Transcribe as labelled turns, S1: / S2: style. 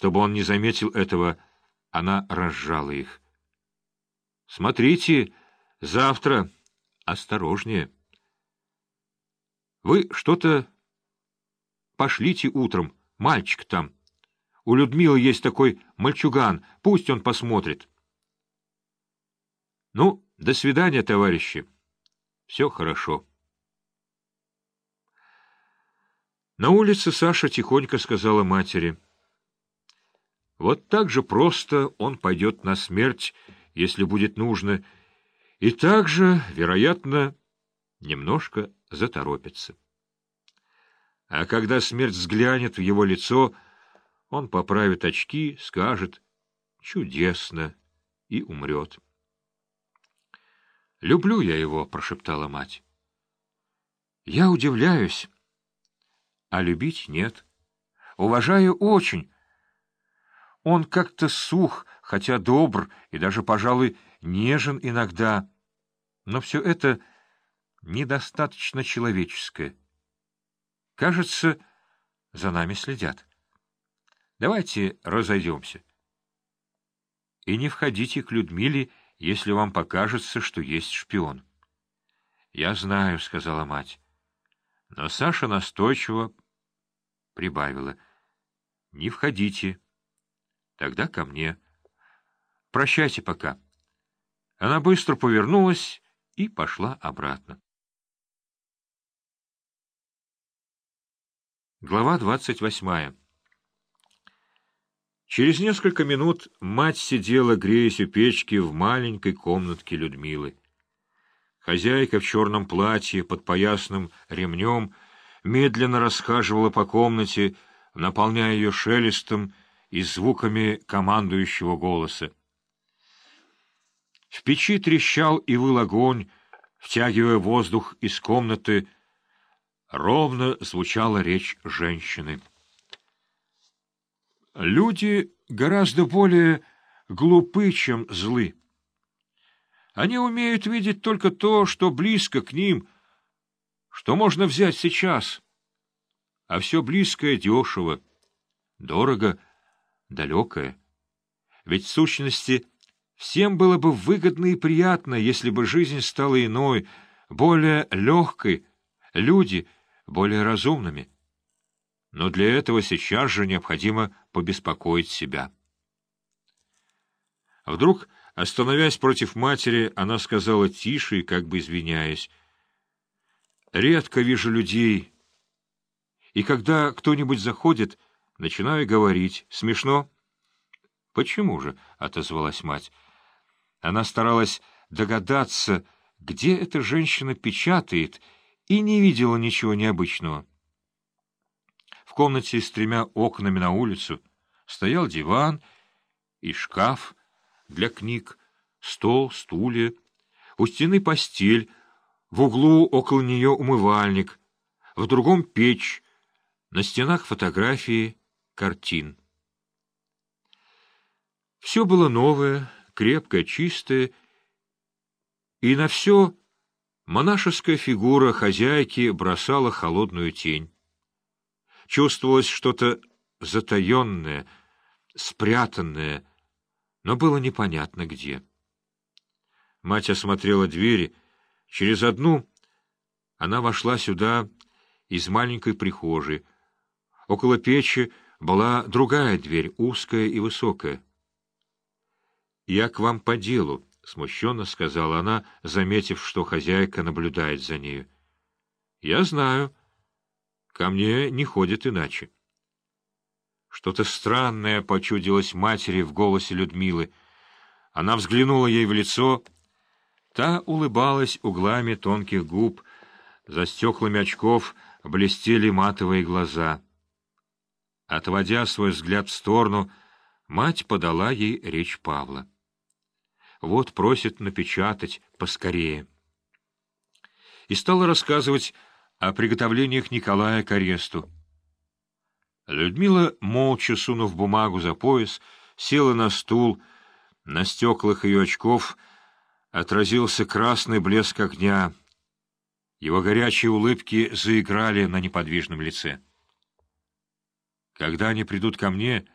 S1: Чтобы он не заметил этого, она разжала их. — Смотрите, завтра осторожнее. — Вы что-то пошлите утром, мальчик там. У Людмилы есть такой мальчуган, пусть он посмотрит. — Ну, до свидания, товарищи. Все хорошо. На улице Саша тихонько сказала матери. Вот так же просто он пойдет на смерть, если будет нужно, и также, вероятно, немножко заторопится. А когда смерть взглянет в его лицо, он поправит очки, скажет «чудесно» и умрет. «Люблю я его», — прошептала мать. «Я удивляюсь, а любить нет. Уважаю очень. Он как-то сух, хотя добр и даже, пожалуй, нежен иногда, но все это недостаточно человеческое. Кажется, за нами следят. Давайте разойдемся. И не входите к Людмиле, если вам покажется, что есть шпион. — Я знаю, — сказала мать. Но Саша настойчиво прибавила. — Не входите. Тогда ко мне. Прощайте пока. Она быстро повернулась и пошла обратно. Глава двадцать восьмая Через несколько минут мать сидела, греясь у печки в маленькой комнатке Людмилы. Хозяйка в черном платье под поясным ремнем медленно расхаживала по комнате, наполняя ее шелестом и звуками командующего голоса. В печи трещал и выл огонь, втягивая воздух из комнаты, ровно звучала речь женщины. Люди гораздо более глупы, чем злы. Они умеют видеть только то, что близко к ним, что можно взять сейчас. А все близкое дешево, дорого, далекое. Ведь в сущности всем было бы выгодно и приятно, если бы жизнь стала иной, более легкой, люди более разумными но для этого сейчас же необходимо побеспокоить себя. Вдруг, остановясь против матери, она сказала тише и как бы извиняясь, «Редко вижу людей, и когда кто-нибудь заходит, начинаю говорить. Смешно?» «Почему же?» — отозвалась мать. Она старалась догадаться, где эта женщина печатает, и не видела ничего необычного. В комнате с тремя окнами на улицу стоял диван и шкаф для книг, стол, стулья, у стены постель, в углу около нее умывальник, в другом печь, на стенах фотографии, картин. Все было новое, крепкое, чистое, и на все монашеская фигура хозяйки бросала холодную тень. Чувствовалось что-то затаенное, спрятанное, но было непонятно где. Мать осмотрела двери. Через одну она вошла сюда из маленькой прихожей. Около печи была другая дверь, узкая и высокая. «Я к вам по делу», — смущенно сказала она, заметив, что хозяйка наблюдает за нею. «Я знаю», Ко мне не ходят иначе. Что-то странное почудилось матери в голосе Людмилы. Она взглянула ей в лицо. Та улыбалась углами тонких губ. За стеклами очков блестели матовые глаза. Отводя свой взгляд в сторону, мать подала ей речь Павла. Вот просит напечатать поскорее. И стала рассказывать о приготовлениях Николая к аресту. Людмила, молча сунув бумагу за пояс, села на стул, на стеклах ее очков отразился красный блеск огня. Его горячие улыбки заиграли на неподвижном лице. «Когда они придут ко мне...»